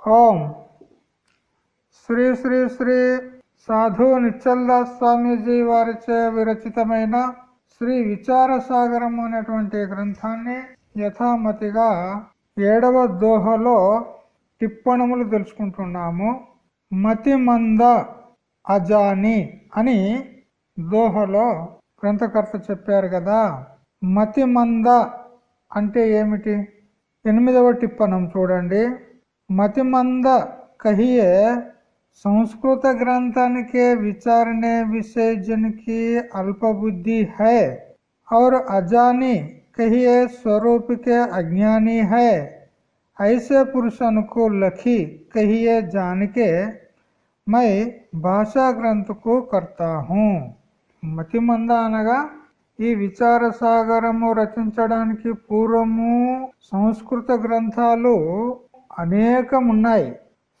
ఓం. శ్రీ శ్రీ శ్రీ సాధు నిచ్చల్దాస్ స్వామీజీ వారిచే విరచితమైన శ్రీ విచార సాగరం అనేటువంటి గ్రంథాన్ని యథామతిగా ఏడవ దోహలో టిప్పణములు తెలుసుకుంటున్నాము. మతిమంద అజాని అని దోహలో గ్రంథకర్త చెప్పారు కదా. మతిమంద అంటే ఏమిటి? ఎనిమిదవ టిప్పణం చూడండి. మతిమంద కహియే संस्कृत ग्रंथन के विचारने विषय जन की अल्पबुद्धि है और अजानी कहिए स्वरूप के अज्ञानी है ऐसे पुरुषन को लखी कहिए जान के मैं భాషా గ్రంథకు కర్తా హూ మతిమంద అనగా ఈ విచార సాగరము రచించడానికి పూర్వము సంస్కృత గ్రంథాలు అనేకం ఉన్నాయి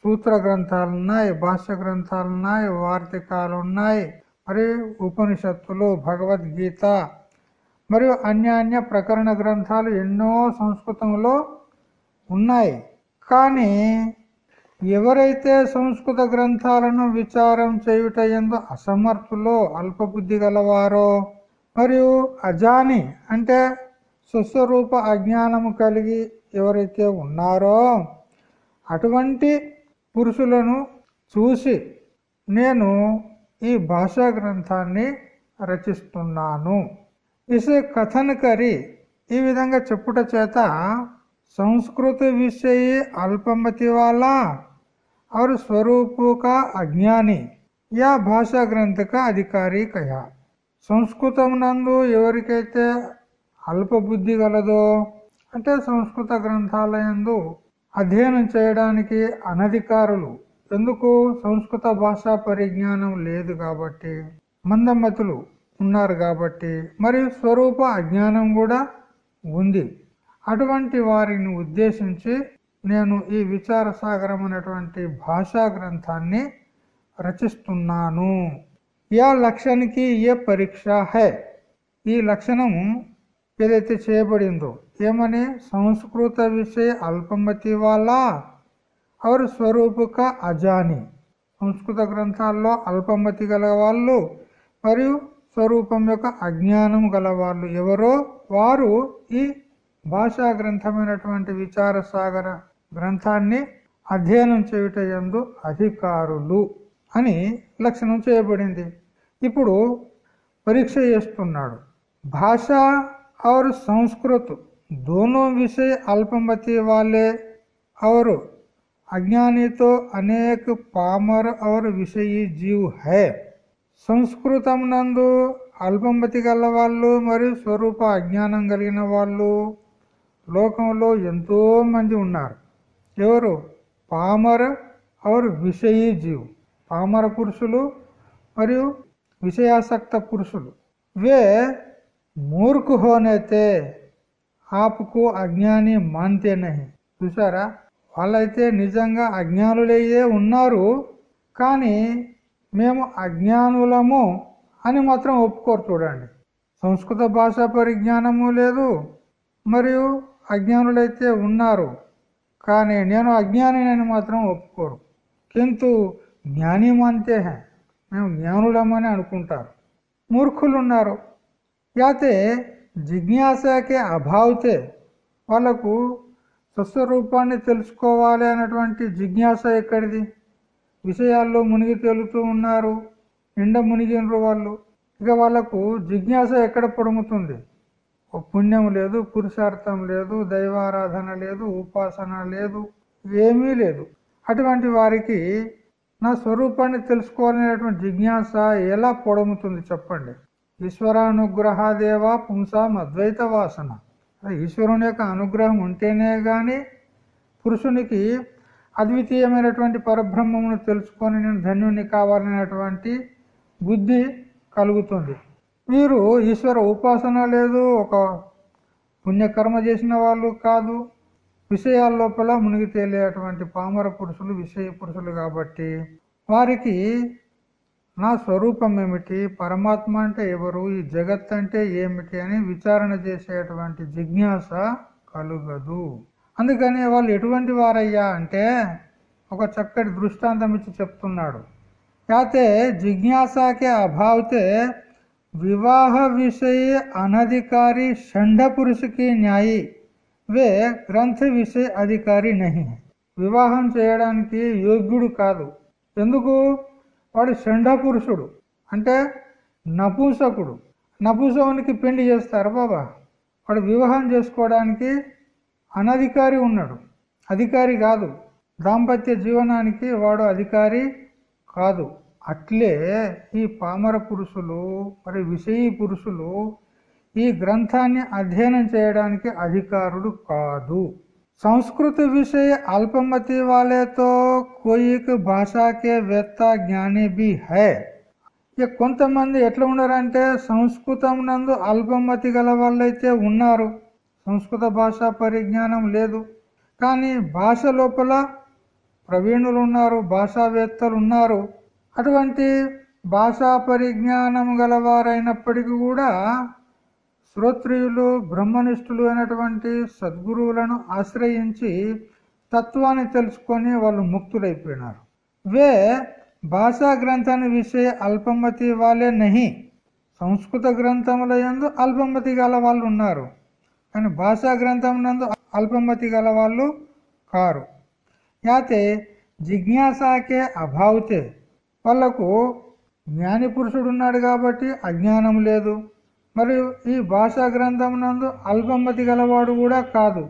సూత్ర గ్రంథాలు ఉన్నాయి భాష్య గ్రంథాలు ఉన్నాయి వార్తికాలు ఉన్నాయి మరి ఉపనిషత్తులు భగవద్గీత మరియు అన్యాన్య ప్రకరణ గ్రంథాలు ఎన్నో సంస్కృతంలో ఉన్నాయి. కానీ ఎవరైతే సంస్కృత గ్రంథాలను విచారం చేయుట ఎందు అసమర్థులో అల్పబుద్ధి గలవారో మరియు అజాని అంటే స్వస్వరూప అజ్ఞానము కలిగి ఎవరైతే ఉన్నారో అటువంటి పురుషులను చూసి నేను ఈ భాషా గ్రంథాన్ని రచిస్తున్నాను ఇసే కథన కరి ఈ విధంగా చెప్పుట చేత సంస్కృత విషయ అల్పమతి వాళ్ళ और स्वरूप का అజ్ఞాని యా భాషా గ్రంథ కా అధికారి కయా సంస్కృతం నందు ఎవరికైతే అల్పబుద్ధి గలదో అంటే సంస్కృత గ్రంథాలయందు అధ్యయనం చేయడానికి అనధికారులు. ఎందుకు? సంస్కృత భాషా పరిజ్ఞానం లేదు కాబట్టి. మందమతులు ఉన్నారు కాబట్టి. మరియు స్వరూప అజ్ఞానం కూడా ఉంది. అటువంటి వారిని ఉద్దేశించి నేను ఈ విచార సాగరం అనేటువంటి భాషా గ్రంథాన్ని రచిస్తున్నాను. యా లక్షణకి ఏ పరీక్ష హే? ఈ లక్షణము ఏదైతే చేయబడిందో ఏమని సంస్కృత విషయ అల్పమతి వాళ్ళ అవరు స్వరూపుక అజాని. సంస్కృత గ్రంథాల్లో అల్పమతి గలవాళ్ళు మరియు స్వరూపం యొక్క అజ్ఞానం గలవాళ్ళు ఎవరో వారు ఈ భాషా గ్రంథమైనటువంటి విచార సాగర గ్రంథాన్ని అధ్యయనం చేయుట ఎందు అధికారులు అని లక్షణం చేయబడింది. ఇప్పుడు పరీక్ష చేస్తున్నాడు. భాష ఆరు సంస్కృతం. दोनों विषय अल्पमति वाले और अज्ञानी तो अनेक पामर और विषयी जीव है సంస్కృతం నందు అల్పమతి గల వాళ్ళు మరియు స్వరూప అజ్ఞానం కలిగిన వాళ్ళు లోకంలో ఎంతో మంది ఉన్నారు ఎవరు పామర और విషయీ జీవ్ పామర పురుషులు మరియు విషయాసక్త పురుషులు వే మూర్ఖ హోనైతే ఆపుకు అజ్ఞాని మాన్తే నహి చూసారా వాళ్ళైతే నిజంగా అజ్ఞానులయ్యే ఉన్నారు. కానీ మేము అజ్ఞానులము అని మాత్రం ఒప్పుకోరు చూడండి. సంస్కృత భాష పరిజ్ఞానము లేదు. మరియు అజ్ఞానులైతే ఉన్నారు. కానీ నేను అజ్ఞానిని మాత్రం ఒప్పుకోరు. కింటు జ్ఞాని మాంతే మేము జ్ఞానులమని అనుకుంటారు. మూర్ఖులు ఉన్నారు యాతే జిజ్ఞాసకే అభావితే వాళ్ళకు స్వస్వరూపాన్ని తెలుసుకోవాలి అనేటువంటి జిజ్ఞాస ఎక్కడిది? విషయాల్లో మునిగి తేలుతూ ఉన్నారు. నిండ మునిగినరు వాళ్ళు. ఇక వాళ్ళకు జిజ్ఞాస ఎక్కడ పొడుముతుంది? పుణ్యం లేదు పురుషార్థం లేదు దైవారాధన లేదు ఉపాసన లేదు ఏమీ లేదు. అటువంటి వారికి నా స్వరూపాన్ని తెలుసుకోవాలనేటువంటి జిజ్ఞాస ఎలా పొడముతుంది చెప్పండి? ఈశ్వరానుగ్రహదేవ పుంసాం అద్వైత వాసన ఈశ్వరుని యొక్క అనుగ్రహం ఉంటేనే కానీ పురుషునికి అద్వితీయమైనటువంటి పరబ్రహ్మమును తెలుసుకొని నేను ధన్యుని కావాలనేటువంటి బుద్ధి కలుగుతుంది. వీరు ఈశ్వర ఉపాసన లేదు ఒక పుణ్యకర్మ చేసిన వాళ్ళు కాదు. విషయాల లోపల మునిగి తేలేటువంటి పామర పురుషులు విషయ పురుషులు కాబట్టి వారికి నా స్వరూపం ఏమిటి? పరమాత్మ అంటే ఎవరు? ఈ జగత్ అంటే ఏమిటి? అని విచారణ చేసేటువంటి జిజ్ఞాస కలుగదు. అందుకని వాళ్ళు ఎటువంటి వారయ్యా అంటే ఒక చక్కటి దృష్టాంతం ఇచ్చి చెప్తున్నాడు. అయితే జిజ్ఞాసాకే అభావతే వివాహ విషయ అనధికారి షండ పురుషుకి న్యాయి వే గ్రంథ విషయ అధికారి నహి. వివాహం చేయడానికి యోగ్యుడు కాదు. ఎందుకు? వాడు షండాపురుషుడు అంటే నపూంసకుడు. నపూంసకునికి పెళ్ళి చేస్తారు బాబా? వాడు వివాహం చేసుకోవడానికి అనధికారి ఉన్నాడు. అధికారి కాదు. దాంపత్య జీవనానికి వాడు అధికారి కాదు. అట్లే ఈ పామర పురుషులు మరి విషయీ పురుషులు ఈ గ్రంథాన్ని అధ్యయనం చేయడానికి అధికారుడు కాదు. సంస్కృత విషయ అల్పమతి వాళ్ళతో కోయిక్ భాషాకే వేత్త జ్ఞాని బి హై ఇక కొంతమంది ఎట్లా ఉన్నారంటే సంస్కృతం నందు అల్పమతి గల వాళ్ళైతే ఉన్నారు సంస్కృత భాష పరిజ్ఞానం లేదు కానీ భాష లోపల ప్రవీణులు ఉన్నారు భాషావేత్తలు ఉన్నారు అటువంటి భాషా పరిజ్ఞానం గలవారైనప్పటికీ కూడా శ్రోత్రియులు బ్రహ్మనిష్ఠులు అయినటువంటి సద్గురువులను ఆశ్రయించి తత్వాన్ని తెలుసుకొని వాళ్ళు ముక్తులైపోయినారు. వే భాషా గ్రంథాన్ని విషయ అల్పమతి వాళ్ళే నహి. సంస్కృత గ్రంథముల ఎందు అల్పమతి గల వాళ్ళు ఉన్నారు. కానీ భాషా గ్రంథం నందు అల్పమతి గల వాళ్ళు కారు. యాతే జిజ్ఞాసాకే అభావితే. వాళ్ళకు జ్ఞాని పురుషుడు ఉన్నాడు కాబట్టి అజ్ఞానం లేదు. మరియు ఈ భాషా గ్రంథం నందు అల్పమతి గలవాడు కూడా కాదు.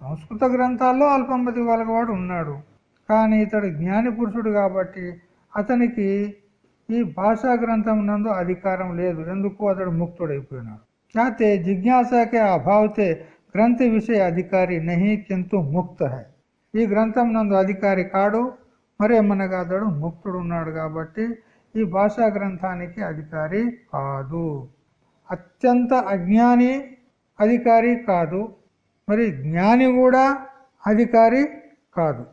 సంస్కృత గ్రంథాల్లో అల్పమతి గలవాడు ఉన్నాడు. కానీ ఇతడు జ్ఞాని పురుషుడు కాబట్టి అతనికి ఈ భాషా గ్రంథం నందు అధికారం లేదు. ఎందుకు? అతడు ముక్తుడైపోయినాడు. అయితే జిజ్ఞాసకే అభావతే గ్రంథ విషయ అధికారి నహి కింటు ముక్త. హై ఈ గ్రంథం నందు అధికారి కాడు. మరేమనగా అతడు ముక్తుడు ఉన్నాడు కాబట్టి ఈ భాషా గ్రంథానికి అధికారి కాదు. అత్యంత అజ్ఞాని అధికారి కాదు. మరి జ్ఞాని కూడా అధికారి కాదు.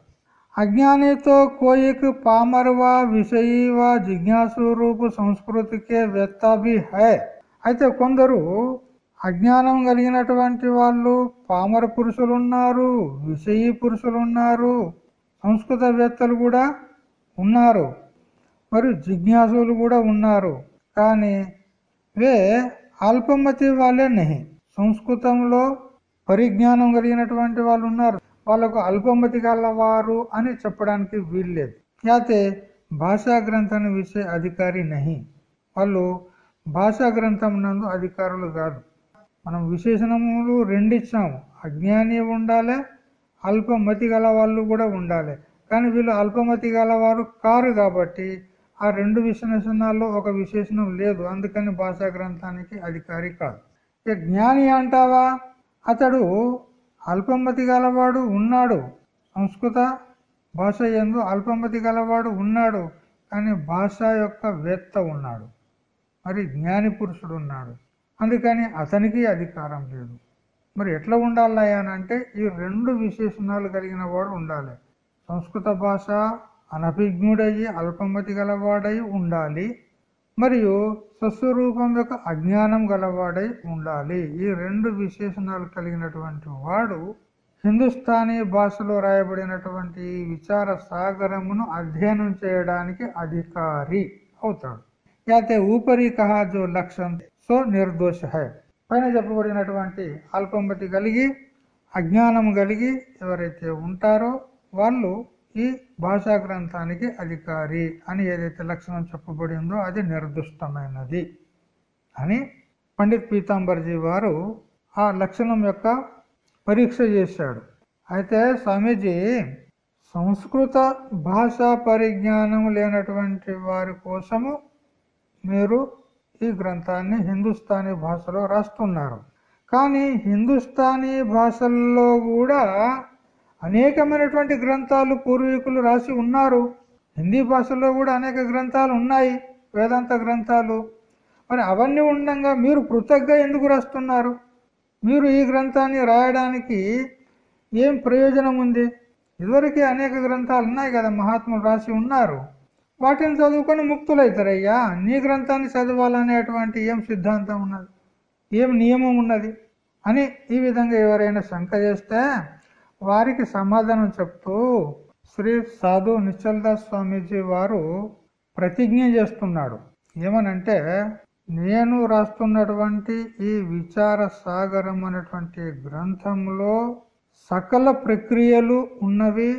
అజ్ఞానితో కోయికి పామర్వా విషయీవా జిజ్ఞాసు రూపు సంస్కృతికే వెత్త భీ హై. అయితే కొందరు అజ్ఞానం కలిగినటువంటి వాళ్ళు పామర పురుషులు ఉన్నారు విషయీ పురుషులు ఉన్నారు సంస్కృతవేత్తలు కూడా ఉన్నారు. మరియు జిజ్ఞాసులు కూడా ఉన్నారు. కానీ వే అల్పమతి వాళ్ళే నహి. సంస్కృతంలో పరిజ్ఞానం కలిగినటువంటి వాళ్ళు ఉన్నారు. వాళ్ళకు అల్పమతి గలవారు అని చెప్పడానికి వీల్లేదు. అయితే భాషా గ్రంథాన్ని విషయ అధికారి నహి. వాళ్ళు భాషా గ్రంథం నందు అధికారులు కాదు. మనం విశేషణములు రెండిచ్చాము. అజ్ఞాని ఉండాలి అల్పమతి గల వాళ్ళు కూడా ఉండాలి. కానీ వీళ్ళు అల్పమతి గలవారు కారు కాబట్టి ఆ రెండు విశేషణాల్లో ఒక విశేషణం లేదు. అందుకని భాషా గ్రంథానికి అధికారి కాదు. ఇక జ్ఞాని అంటావా? అతడు అల్పమతి గలవాడు ఉన్నాడు. సంస్కృత భాష ఎందు అల్పమతి గలవాడు ఉన్నాడు కానీ భాష యొక్క వేత్త ఉన్నాడు. మరి జ్ఞాని పురుషుడు ఉన్నాడు. అందుకని అతనికి అధికారం లేదు. మరి ఎట్లా ఉండాలి అంటే ఈ రెండు విశేషణాలు కలిగిన వాడు ఉండాలి. సంస్కృత భాష అనభిజ్ఞుడయ్యి అల్పమతి గలవాడై ఉండాలి మరియు స్వస్వరూపం యొక్క అజ్ఞానం గలవాడై ఉండాలి. ఈ రెండు విశేషణాలు కలిగినటువంటి వాడు హిందుస్థానీ భాషలో రాయబడినటువంటి విచార సాగరమును అధ్యయనం చేయడానికి అధికారి అవుతాడు. అయితే ఊపరి కహాజో లక్ష్యం సో నిర్దోష. హై పైన చెప్పబడినటువంటి అల్పమతి కలిగి అజ్ఞానం కలిగి ఎవరైతే ఉంటారో వాళ్ళు ఈ భాషా గ్రంథానికి అధికారి అని ఏదైతే లక్షణం చెప్పబడిందో అది నిర్దుష్టమైనది అని పండిత్ పీతాంబర్జీ వారు ఆ లక్షణం యొక్క పరీక్ష చేశాడు. అయితే స్వామీజీ సంస్కృత భాషా పరిజ్ఞానం లేనటువంటి వారి కోసము మీరు ఈ గ్రంథాన్ని హిందుస్థానీ భాషలో రాస్తున్నారు. కానీ హిందుస్థానీ భాషల్లో కూడా అనేకమైనటువంటి గ్రంథాలు పూర్వీకులు రాసి ఉన్నారు. హిందీ భాషలో కూడా అనేక గ్రంథాలు ఉన్నాయి వేదాంత గ్రంథాలు. మరి అవన్నీ ఉండగా మీరు పృథక్గా ఎందుకు రాస్తున్నారు? మీరు ఈ గ్రంథాన్ని రాయడానికి ఏం ప్రయోజనం ఉంది? ఇదివరకే అనేక గ్రంథాలు ఉన్నాయి కదా మహాత్ములు రాసి ఉన్నారు. వాటిని చదువుకొని ముక్తులవుతారయ్యా నీ గ్రంథాన్ని చదవాలనేటువంటి ఏం సిద్ధాంతం ఉన్నది? ఏం నియమం ఉన్నది? అని ఈ విధంగా ఎవరైనా శంక చేస్తే వారికి సమాధానం చెప్తూ శ్రీ సాధు నిశ్చల్దాస్ స్వామీజీ వారు ప్రతిజ్ఞ చేస్తున్నాడు. ఏమనంటే నేను రాస్తున్నటువంటి ఈ విచార సాగరం అనేటువంటి గ్రంథంలో సకల ప్రక్రియలు ఉన్నవి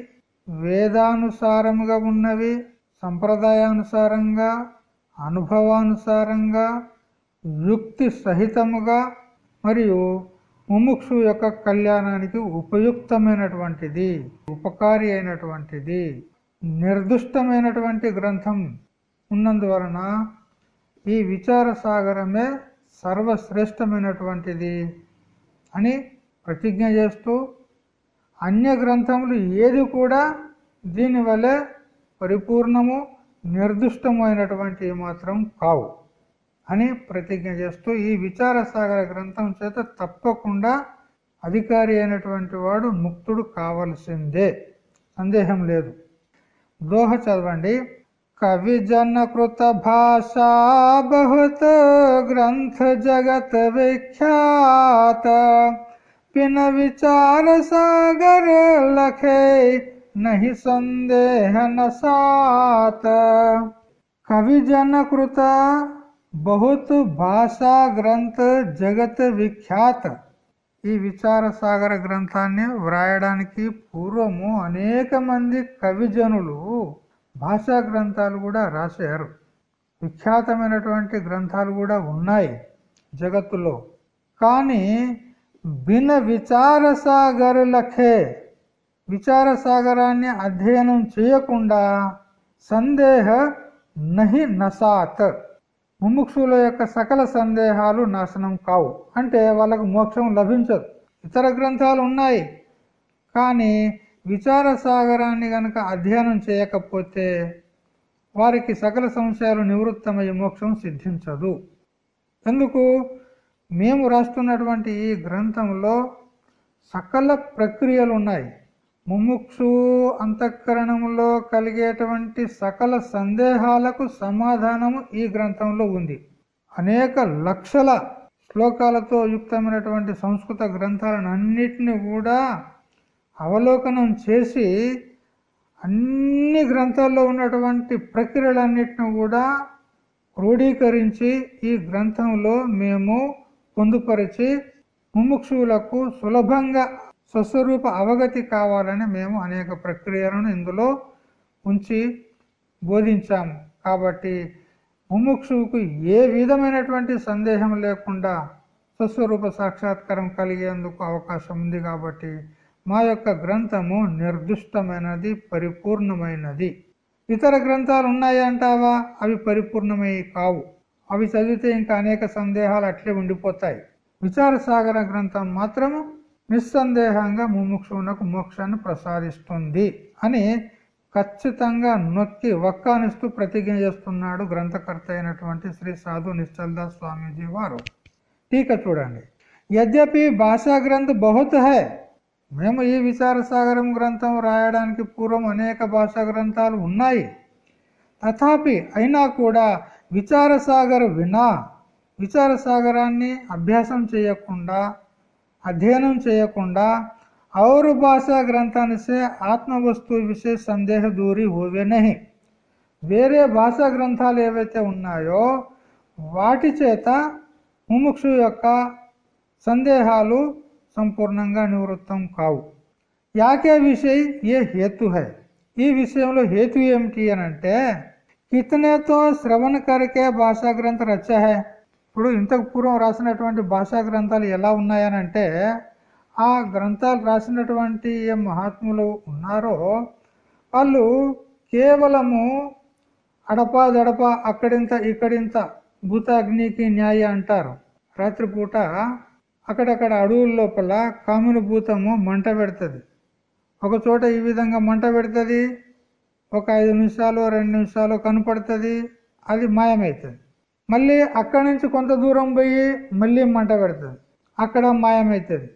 వేదానుసారంగా ఉన్నవి సంప్రదాయానుసారంగా అనుభవానుసారంగా యుక్తి సహితముగా మరియు ముముక్షు యొక్క కళ్యాణానికి ఉపయుక్తమైనటువంటిది ఉపకారి అయినటువంటిది నిర్దుష్టమైనటువంటి గ్రంథం ఉన్నందువలన ఈ విచార సాగరమే సర్వశ్రేష్టమైనటువంటిది అని ప్రతిజ్ఞ చేస్తూ అన్య గ్రంథములు ఏది కూడా దీనివలే పరిపూర్ణము నిర్దిష్టమైనటువంటివి మాత్రం కావు. అని ప్రతిజ్ఞ చేస్తూ ఈ విచార సాగర గ్రంథం చేత తప్పకుండా అధికారి అయినటువంటి వాడు ముక్తుడు కావలసిందే. సందేహం లేదు. దోహ చదవండి. కవి జనకృత భాషా బహుత గ్రంథ జగత్ విఖ్యాత. పిన విచార సాగర్ లఖే నహి సందేహ నసాత. కవి జనకృత బహుత్ భాషా గ్రంథ జగత్ విఖ్యాత ఈ విచార సాగర గ్రంథాన్ని వ్రాయడానికి పూర్వము అనేక మంది కవిజనులు భాషా గ్రంథాలు కూడా రాశారు. విఖ్యాతమైనటువంటి గ్రంథాలు కూడా ఉన్నాయి జగత్తులో. కానీ భిన్న విచార లఖే విచార సాగరాన్ని అధ్యయనం చేయకుండా సందేహ నహి నసాత్ ముముక్షుల యొక్క సకల సందేహాలు నాశనం కావు. అంటే వాళ్ళకు మోక్షం లభించదు. ఇతర గ్రంథాలు ఉన్నాయి. కానీ విచార సాగరాన్ని గనక అధ్యయనం చేయకపోతే వారికి సకల సంశయాలు నివృత్తమయ్యే మోక్షం సిద్ధించదు. ఎందుకు? మేము రాస్తున్నటువంటి ఈ గ్రంథంలో సకల ప్రక్రియలు ఉన్నాయి. ముముక్షు అంతఃకరణంలో కలిగేటువంటి సకల సందేహాలకు సమాధానము ఈ గ్రంథంలో ఉంది. అనేక లక్షల శ్లోకాలతో యుక్తమైనటువంటి సంస్కృత గ్రంథాలను అన్నిటిని కూడా అవలోకనం చేసి అన్ని గ్రంథాల్లో ఉన్నటువంటి ప్రక్రియలన్నిటిని కూడా క్రోడీకరించి ఈ గ్రంథంలో మేము పొందుపరిచి ముముక్షువులకు సులభంగా స్వస్వరూప అవగతి కావాలని మేము అనేక ప్రక్రియలను ఇందులో ఉంచి బోధించాము. కాబట్టి ముముక్షువుకు ఏ విధమైనటువంటి సందేహం లేకుండా స్వస్వరూప సాక్షాత్కారం కలిగేందుకు అవకాశం ఉంది కాబట్టి మా యొక్క గ్రంథము నిర్దిష్టమైనది పరిపూర్ణమైనది. ఇతర గ్రంథాలు ఉన్నాయి అంటావా? అవి పరిపూర్ణమై కావు. అవి చదివితే ఇంకా అనేక సందేహాలు అట్లే ఉండిపోతాయి. విచారసాగర గ్రంథం మాత్రము నిస్సందేహంగా ముముక్షువునకు మోక్షాన్ని ప్రసాదిస్తుంది అని ఖచ్చితంగా నొక్కి వక్కానిస్తూ ప్రతిజ్ఞ చేస్తున్నాడు గ్రంథకర్త అయినటువంటి శ్రీ సాధు నిశ్చల్దాస్ స్వామీజీ వారు. టీక చూడండి. యద్యపి భాషా గ్రంథ బహుత్ హై. మేము ఈ విచార సాగరం గ్రంథం రాయడానికి పూర్వం అనేక భాషా గ్రంథాలు ఉన్నాయి. తథాపి అయినా కూడా విచారసాగర్ వినా విచార సాగరాన్ని అభ్యాసం చేయకుండా అధ్యయనం చేయకుండా और భాషా గ్రంథాన్ని సే ఆత్మ వస్తువు విషయ సందేహ దూరి హోవే నహి వేరే భాషా గ్రంథాలు ఏవైతే ఉన్నాయో వాటి చేత ముముక్షు యొక్క సందేహాలు సంపూర్ణంగా నివృత్తం కావు. యాకే విషయ ఏ హేతు హై? ఈ విషయంలో హేతు ఏమిటి అని అంటే కితనేతో శ్రవణ కరికే భాషా గ్రంథ రచ హై. ఇప్పుడు ఇంతకు పూర్వం రాసినటువంటి భాషా గ్రంథాలు ఎలా ఉన్నాయనంటే ఆ గ్రంథాలు రాసినటువంటి ఏ మహాత్ములు ఉన్నారో వాళ్ళు కేవలము అడపా అక్కడింత ఇక్కడింత భూతాగ్నికి న్యాయ అంటారు. రాత్రిపూట అక్కడక్కడ అడవుల లోపల కాముని భూతము మంట పెడుతుంది. ఒక చోట ఈ విధంగా మంట పెడుతుంది ఒక ఐదు నిమిషాలు రెండు నిమిషాలు కనపడుతుంది అది మాయమవుతుంది. మళ్ళీ అక్కడి నుంచి కొంత దూరం పోయి మళ్ళీ మంట పెడుతుంది. అక్కడ మాయమవుతుంది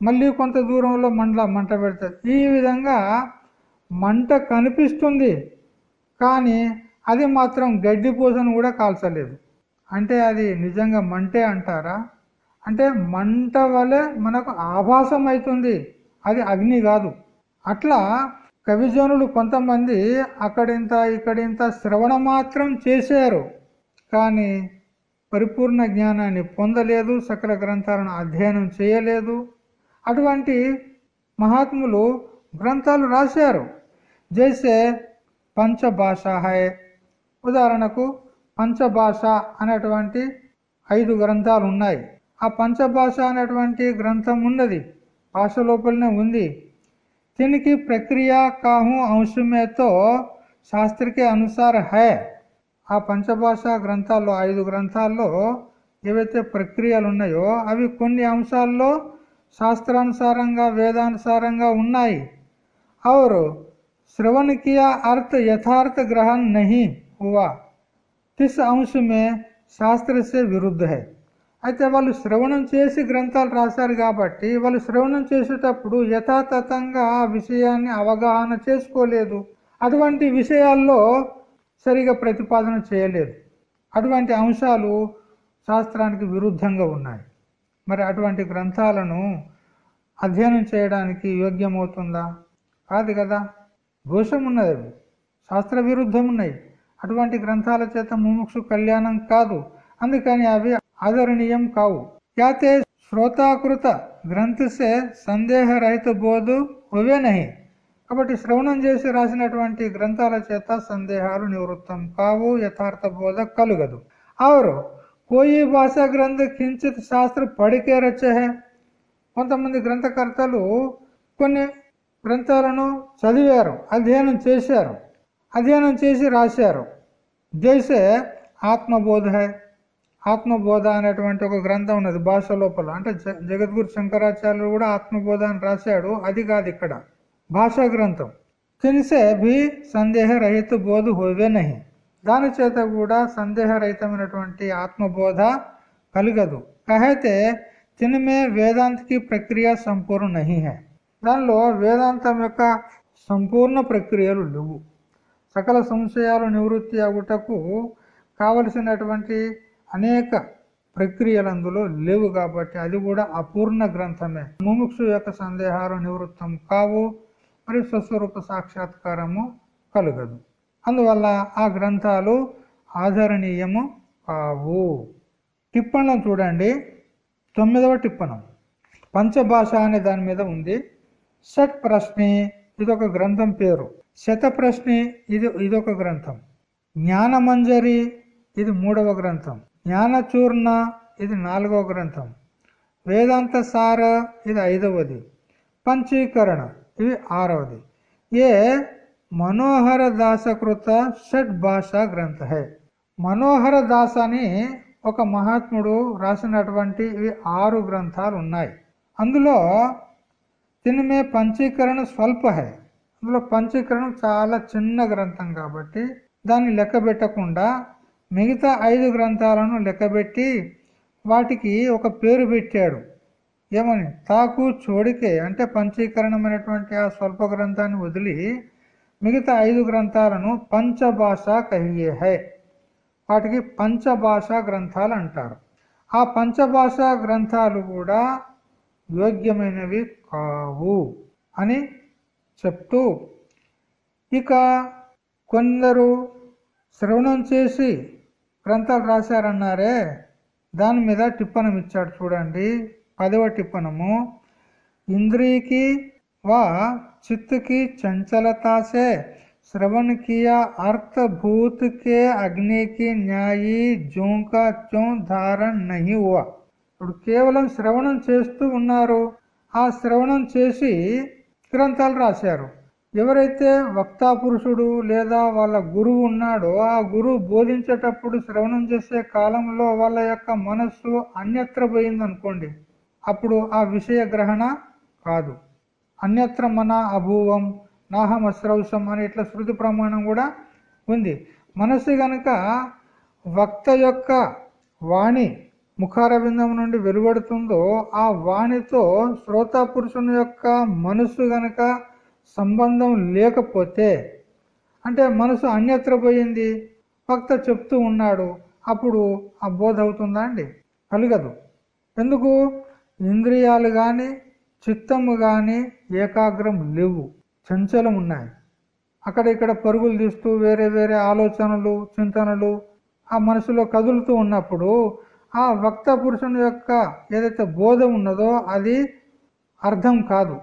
మళ్ళీ కొంత దూరంలో మండల మంట పెడుతుంది. ఈ విధంగా మంట కనిపిస్తుంది కానీ అది మాత్రం గడ్డి పూసను కూడా కాల్చలేదు. అంటే అది నిజంగా మంటే అంటారా? అంటే మంట వలె మనకు ఆభాసం అవుతుంది. అది అగ్ని కాదు. అట్లా కవిజనులు కొంతమంది అక్కడింత ఇక్కడింత శ్రవణ మాత్రం చేశారు. కానీ పరిపూర్ణ జ్ఞానాన్ని పొందలేదు సకల గ్రంథాలను అధ్యయనం చేయలేదు. అటువంటి మహాత్ములు గ్రంథాలు రాశారు. జైసే పంచభాష హై. ఉదాహరణకు పంచభాష అనేటువంటి ఐదు గ్రంథాలు ఉన్నాయి. ఆ పంచభాష అనేటువంటి గ్రంథం ఉన్నది. భాష లోపలనే ఉంది. దీనికి ప్రక్రియ కాహు అంశమేతో శాస్త్రకే అనుసార హై. ఆ పంచభాష గ్రంథాల్లో ఐదు గ్రంథాల్లో ఏవైతే ప్రక్రియలు ఉన్నాయో అవి కొన్ని అంశాల్లో శాస్త్రానుసారంగా వేదానుసారంగా ఉన్నాయి और श्रवण किया अर्थ यथार्थ ग्रहण नहीं हुआ इस अंश में శాస్త్ర సే విరుద్ధ హై అయితే వాళ్ళు శ్రవణం చేసి గ్రంథాలు రాశారు కాబట్టి వాళ్ళు శ్రవణం చేసేటప్పుడు యథాతథంగా ఆ విషయాన్ని అవగాహన చేసుకోలేదు అటువంటి విషయాల్లో సరిగా ప్రతిపాదన చేయలేదు. అటువంటి అంశాలు శాస్త్రానికి విరుద్ధంగా ఉన్నాయి. మరి అటువంటి గ్రంథాలను అధ్యయనం చేయడానికి యోగ్యమవుతుందా? కాదు కదా. దోషం ఉన్నది అవి శాస్త్ర విరుద్ధం ఉన్నాయి అటువంటి గ్రంథాల చేత ముముక్షు కళ్యాణం కాదు. అందుకని అవి ఆదరణీయం కావు. యాతే శ్రోతాకృత గ్రంథసే సందేహరహిత బోధు అవే నహి. కాబట్టి శ్రవణం చేసి రాసినటువంటి గ్రంథాల చేత సందేహాలు నివృత్తం కావు యథార్థ బోధ కలుగదు. ఆరు కోయి భాషా గ్రంథ కించిత్ శాస్త్ర పడికే రచహే. కొంతమంది గ్రంథకర్తలు కొన్ని గ్రంథాలను చదివారు అధ్యయనం చేశారు అధ్యయనం చేసి రాశారు. జైసే ఆత్మబోధ ఆత్మబోధ అనేటువంటి ఒక గ్రంథం ఉన్నది భాష లోపల. అంటే జగద్గురు శంకరాచార్యులు కూడా ఆత్మబోధ అని రాశాడు అది కాదు ఇక్కడ. భాషా గ్రంథం తినిసే భీ సందేహరహిత బోధ హోవే నహి. దాని చేత కూడా సందేహరహితమైనటువంటి ఆత్మబోధ కలగదు. కహైతే తినమే వేదాంతకి ప్రక్రియ సంపూర్ణ నహి హే. దానిలో వేదాంతం యొక్క సంపూర్ణ ప్రక్రియలు లేవు. సకల సంశయాలు నివృత్తి అగుటకు కావలసినటువంటి అనేక ప్రక్రియలు అందులో లేవు కాబట్టి అది కూడా అపూర్ణ గ్రంథమే. ముముక్షు యొక్క సందేహాలు నివృత్తం కావు. మరి స్వస్వరూప సాక్షాత్కారము కలగదు. అందువల్ల ఆ గ్రంథాలు ఆదరణీయము కావు. టిప్పణం చూడండి. తొమ్మిదవ టిప్పణం. పంచభాష అనే దాని మీద ఉంది. షట్ ప్రశ్ని ఇదొక గ్రంథం పేరు. శత ప్రశ్ని ఇది ఇదొక గ్రంథం. జ్ఞానమంజరి ఇది మూడవ గ్రంథం. జ్ఞానచూర్ణ ఇది నాలుగవ గ్రంథం. వేదాంత సార ఇది ఐదవది. పంచీకరణ. ఇది ఆరవది. ఏ మనోహర దాసకృత షడ్ భాషా గ్రంథ హై మనోహర దాస్ అని ఒక మహాత్ముడు రాసినటువంటి ఇవి ఆరు గ్రంథాలు ఉన్నాయి అందులో తినమే పంచీకరణ స్వల్ప హై అందులో పంచీకరణం చాలా చిన్న గ్రంథం కాబట్టి దాన్ని లెక్క పెట్టకుండా మిగతా ఐదు గ్రంథాలను లెక్కబెట్టి వాటికి ఒక పేరు పెట్టాడు. ఏమని? తాకు చోడికే అంటే పంచీకరణమైనటువంటి ఆ స్వల్ప గ్రంథాన్ని వదిలి మిగతా ఐదు గ్రంథాలను పంచభాష కహియే హై. వాటికి పంచభాష గ్రంథాలు అంటారు. ఆ పంచభాష గ్రంథాలు కూడా యోగ్యమైనవి కావు అని చెప్తూ ఇక కొందరు శ్రవణం చేసి గ్రంథాలు రాశారన్నారే దాని మీద టిప్పణం ఇచ్చాడు చూడండి. పదవ టిప్పణము ఇంద్రియకి వా చిత్తకి చంచలతాసే श्रवण किया अर्थभूत के अग्नि की न्यायी जो का चो ధారణ నహి హువా ఇప్పుడు కేవలం శ్రవణం చేస్తూ ఉన్నారు ఆ శ్రవణం చేసి గ్రంథాలు రాశారు ఎవరైతే వక్తా పురుషుడు లేదా వాళ్ళ గురువు ఉన్నాడో ఆ గురువు బోధించేటప్పుడు శ్రవణం చేసే కాలంలో వాళ్ళ యొక్క మనస్సు అన్యత్ర పోయింది అనుకోండి అప్పుడు ఆ విషయ గ్రహణ కాదు. అన్యత్ర మన అభూవం నాహం అశ్రౌసం అని ఇట్లా శృతి ప్రమాణం కూడా ఉంది. మనసు గనక వక్త యొక్క వాణి ముఖారవిందం నుండి వెలువడుతుందో ఆ వాణితో శ్రోత పురుషుని యొక్క మనస్సు గనక సంబంధం లేకపోతే అంటే మనసు అన్యత్ర పోయింది వక్త చెప్తూ ఉన్నాడు అప్పుడు ఆ బోధ అవుతుందా అండి? కలగదు. ఎందుకు? ఇంద్రియాలు కానీ చిత్తము కానీ ఏకాగ్రం లేవు. చంచలం ఉన్నాయి అక్కడ ఇక్కడ పరుగులు తీస్తూ వేరే వేరే ఆలోచనలు చింతనలు ఆ మనసులో కదులుతూ ఉన్నప్పుడు ఆ వక్త పురుషుని యొక్క ఏదైతే బోధ ఉన్నదో అది అర్థం కాదు.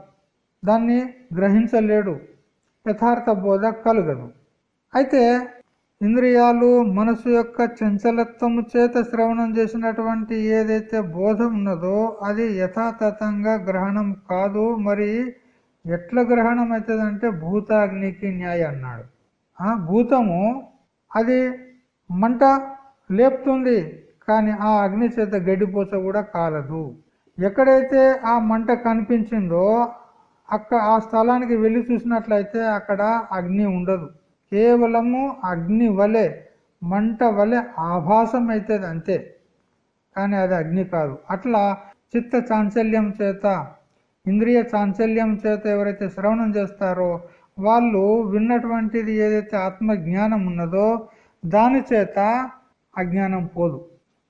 దాన్ని గ్రహించలేడు. యథార్థ బోధ కలుగదు. అయితే ఇంద్రియాలు మనసు యొక్క చంచలత్వము చేత శ్రవణం చేసినటువంటి ఏదైతే బోధ ఉన్నదో అది యథాతథంగా గ్రహణం కాదు. మరి ఎట్ల గ్రహణం అవుతుందంటే భూతాగ్నికి న్యాయ అన్నాడు. ఆ భూతము అది మంట లేపుతుంది కానీ ఆ అగ్ని చేత గడ్డిపోచ కూడా కాలదు. ఎక్కడైతే ఆ మంట కనిపించిందో అక్కడ ఆ స్థలానికి వెళ్ళి చూసినట్లయితే అక్కడ అగ్ని ఉండదు. కేవలము అగ్ని వలె మంట వలె ఆభాసం అవుతుంది అంతే. కానీ అది అగ్ని కాదు. అట్లా చిత్త చాంచల్యం చేత ఇంద్రియ చాంచల్యం చేత ఎవరైతే శ్రవణం చేస్తారో వాళ్ళు విన్నటువంటిది ఏదైతే ఆత్మ జ్ఞానం ఉన్నదో దాని చేత అజ్ఞానం పోదు.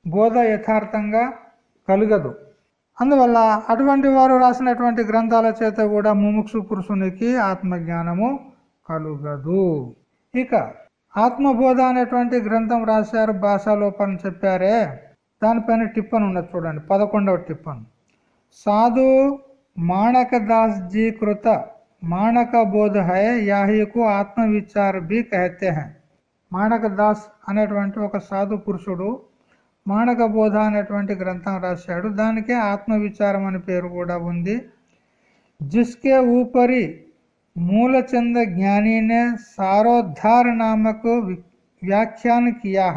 బోధ యథార్థంగా కలగదు. అందువల్ల అటువంటి వారు రాసినటువంటి గ్రంథాల చేత కూడా ముముక్షు పురుషునికి ఆత్మజ్ఞానము కలుగదు. ఇక ఆత్మబోధ అనేటువంటి గ్రంథం రాశారు భాషాలోపం చెప్పారే. దానిపైన టిప్పన్ ఉన్నది చూడండి పదకొండవ టిప్పన్. సాధు మాణక దాస్ జీ కృత మాణక బోధ హై యాహికు ఆత్మవిచార బి కహతే హై. మాణక దాస్ అనేటువంటి ఒక సాధు పురుషుడు మాణక బోధ అనేటువంటి గ్రంథం రాశాడు. దానికే ఆత్మవిచారం అనే పేరు కూడా ఉంది. జిస్కే ఊపరి మూలచంద జ్ఞానినే సారోద్ధార నామకు వ్యాఖ్యాన కియా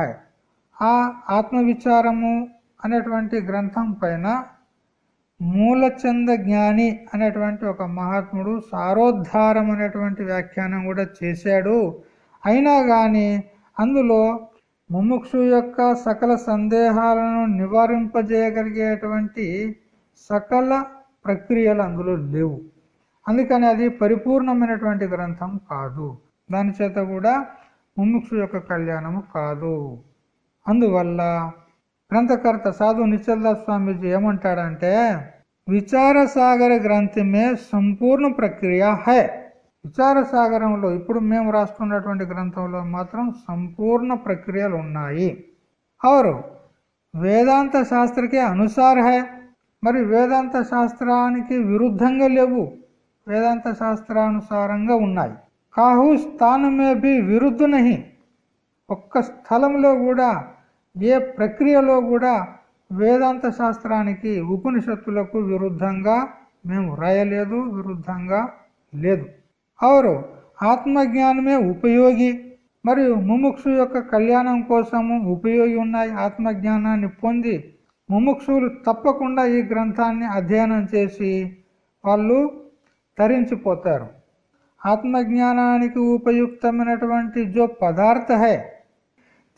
ఆ ఆత్మవిచారము అనేటువంటి గ్రంథం పైన మూలచంద జ్ఞాని అనేటువంటి ఒక మహాత్ముడు సారోద్ధారం అనేటువంటి వ్యాఖ్యానం కూడా చేశాడు. అయినా కానీ అందులో ముముక్షు యొక్క సకల సందేహాలను నివారింపజేయగలిగేటువంటి సకల ప్రక్రియలు అందులో లేవు. అందుకని అది పరిపూర్ణమైనటువంటి గ్రంథం కాదు. దాని చేత కూడా ముముక్షు యొక్క కళ్యాణము కాదు. అందువల్ల గ్రంథకర్త సాధు నిశ్చల్దాస్ స్వామీజీ ఏమంటాడంటే విచారసాగర గ్రంథమే సంపూర్ణ ప్రక్రియ హై. విచారసాగరంలో ఇప్పుడు మేము రాస్తున్నటువంటి గ్రంథంలో మాత్రం సంపూర్ణ ప్రక్రియలు ఉన్నాయి. అవరు వేదాంత శాస్త్రకే అనుసార హై. మరి వేదాంత శాస్త్రానికి విరుద్ధంగా లేవు. వేదాంత శాస్త్రానుసారంగా ఉన్నాయి. కాహు స్థానమే బి నహి ఒక్క స్థలంలో కూడా ఏ ప్రక్రియలో కూడా వేదాంత శాస్త్రానికి ఉపనిషత్తులకు విరుద్ధంగా మేము రాయలేదు విరుద్ధంగా లేదు. అవరు ఆత్మజ్ఞానమే ఉపయోగి మరియు ముముక్షు యొక్క కళ్యాణం కోసము ఉపయోగి ఉన్నాయి ఆత్మజ్ఞానాన్ని పొంది ముముక్షులు తప్పకుండా ఈ గ్రంథాన్ని అధ్యయనం చేసి వాళ్ళు తరించిపోతారు. ఆత్మజ్ఞానానికి ఉపయుక్తమైనటువంటి జో పదార్థ హై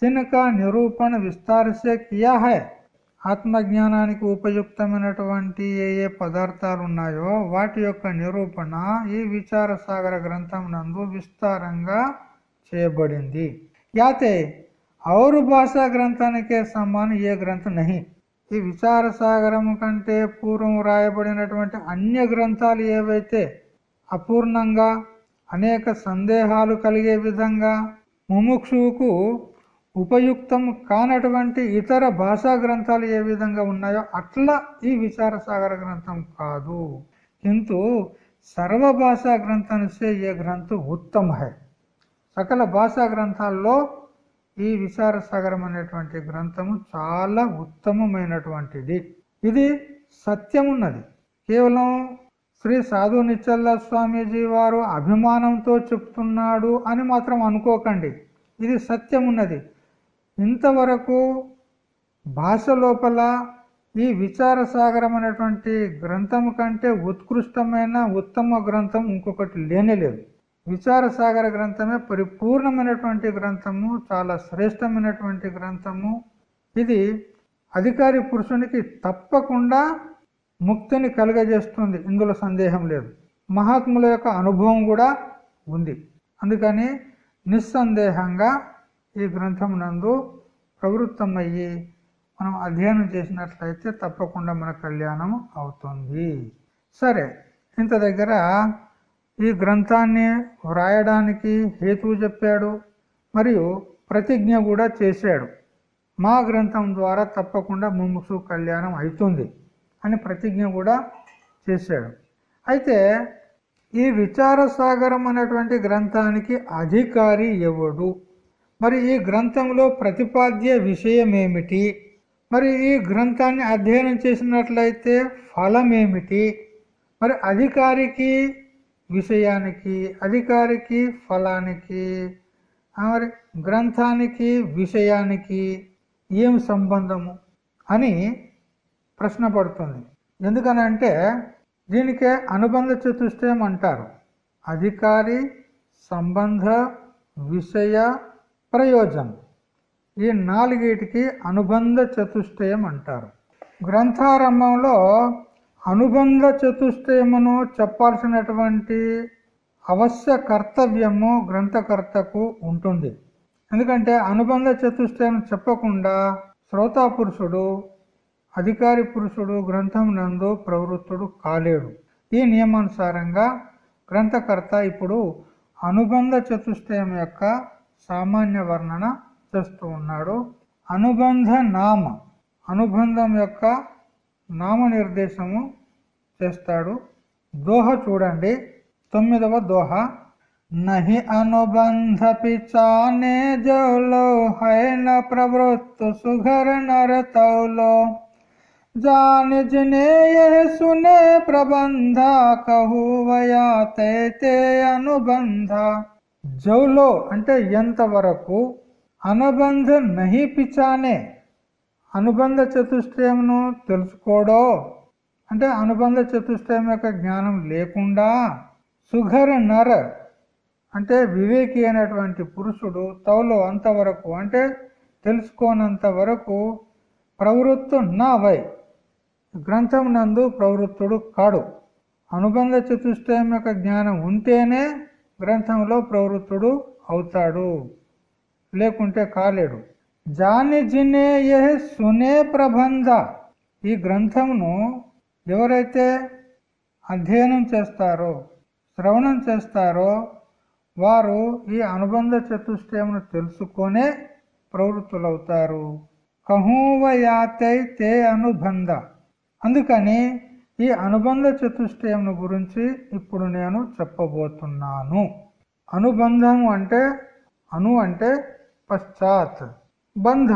తినక నిరూపణ విస్తారసే కియా హై. ఆత్మజ్ఞానానికి ఉపయుక్తమైనటువంటి ఏ ఏ పదార్థాలు ఉన్నాయో వాటి యొక్క నిరూపణ ఈ విచార సాగర గ్రంథం నందు విస్తారంగా చేయబడింది. యాతే ఔరు భాషా గ్రంథానికే సమానం ఏ గ్రంథం నహి. ఈ విచార సాగరము కంటే పూర్వం రాయబడినటువంటి అన్య గ్రంథాలు ఏవైతే అపూర్ణంగా అనేక సందేహాలు కలిగే విధంగా ముముక్షువుకు ఉపయుక్తం కానటువంటి ఇతర భాషా గ్రంథాలు ఏ విధంగా ఉన్నాయో అట్లా ఈ విచార సాగర గ్రంథం కాదు. కింటు సర్వ భాషా గ్రంథానిసే ఏ గ్రంథం ఉత్తమ హై సకల భాషా గ్రంథాల్లో ఈ విచార సాగరం అనేటువంటి గ్రంథము చాలా ఉత్తమమైనటువంటిది. ఇది సత్యమున్నది. కేవలం శ్రీ సాధు నిచ్చల్ల స్వామీజీ వారు అభిమానంతో చెప్తున్నాడు అని మాత్రం అనుకోకండి. ఇది సత్యమున్నది. ఇంతవరకు భాష లోపల ఈ విచార సాగరం అనేటువంటి గ్రంథము కంటే ఉత్కృష్టమైన ఉత్తమ గ్రంథం ఇంకొకటి లేనేలేదు విచార సాగర గ్రంథమే పరిపూర్ణమైనటువంటి గ్రంథము చాలా శ్రేష్టమైనటువంటి గ్రంథము. ఇది అధికారి పురుషునికి తప్పకుండా ముక్తిని కలుగజేస్తుంది. ఇందులో సందేహం లేదు. మహాత్ముల యొక్క అనుభవం కూడా ఉంది. అందుకని నిస్సందేహంగా ఈ గ్రంథం నందు ప్రవృత్తమయ్యి మనం అధ్యయనం చేసినట్లయితే తప్పకుండా మన కళ్యాణం అవుతుంది. సరే ఇంత దగ్గర ఈ గ్రంథాన్ని వ్రాయడానికి హేతువు చెప్పాడు మరియు ప్రతిజ్ఞ కూడా చేశాడు. మా గ్రంథం ద్వారా తప్పకుండా ముముక్షు కళ్యాణం అవుతుంది అని ప్రతిజ్ఞ కూడా చేశాడు. అయితే ఈ విచార సాగరం అనేటువంటి గ్రంథానికి అధికారి ఎవడు? మరి ఈ గ్రంథంలో ప్రతిపాద్య విషయం ఏమిటి మరి ఈ గ్రంథాన్ని అధ్యయనం చేసినట్లయితే ఫలం ఏమిటి మరి అధికారికి విషయానికి అధికారికి ఫలానికి మరి గ్రంథానికి విషయానికి ఏం సంబంధము అని ప్రశ్న పడుతుంది. ఎందుకనంటే దీనికే అనుబంధ చతుష్టయం అంటారు. అధికారి సంబంధ విషయ ప్రయోజనం. ఈ నాలుగిటికి అనుబంధ చతుష్టయం అంటారు. గ్రంథారంభంలో అనుబంధ చతుష్టయమును చెప్పాల్సినటువంటి అవశ్య కర్తవ్యము గ్రంథకర్తకు ఉంటుంది. ఎందుకంటే అనుబంధ చతుష్టయం చెప్పకుండా శ్రోతా పురుషుడు అధికారి పురుషుడు గ్రంథం నందు ప్రవృత్తుడు కాలేడు. ఈ నియమానుసారంగా గ్రంథకర్త ఇప్పుడు అనుబంధ చతుష్టయం యొక్క సామాన్య వర్ణన చేస్తూ ఉన్నాడు. అనుబంధ నామ అనుబంధం యొక్క నామ నిర్దేశము చేస్తాడు దోహ చూడండి తొమ్మిదవ దోహ నహి అనుబంధ పిచానే జౌలో హైన ప్రవృత్తు సుఘర నర తౌలో जान जिने यह सुने प्रबंध कहू వయా తైతే అనుబంధ జౌలో అంటే ఎంతవరకు అనుబంధ నహి పిచానే అనుబంధ చతుష్టయమును తెలుసుకోడో? అంటే అనుబంధ చతుష్టయం యొక్క జ్ఞానం లేకుండా సుఘర నర అంటే వివేకి అయినటువంటి పురుషుడు తౌలో అంతవరకు అంటే తెలుసుకోనంత వరకు ప్రవృత్తు నా వై గ్రంథం నందు ప్రవృత్తుడు కాడు. అనుబంధ చతుష్టయం యొక్క జ్ఞానం ఉంటేనే గ్రంథంలో ప్రవృత్తుడు అవుతాడు లేకుంటే కాలేడు. జాని జినే ఏ సునే ప్రబంధ ఈ గ్రంథమును ఎవరైతే అధ్యయనం చేస్తారో శ్రవణం చేస్తారో వారు ఈ అనుబంధ చతుష్టయమును తెలుసుకొనే ప్రవృత్తులవుతారు. కహూవయాతై తే అనుబంధ. అందుకని ఈ అనుబంధ చతుష్టయమును గురించి ఇప్పుడు నేను చెప్పబోతున్నాను. అనుబంధం అంటే అను అంటే పశ్చాత్. బంధ.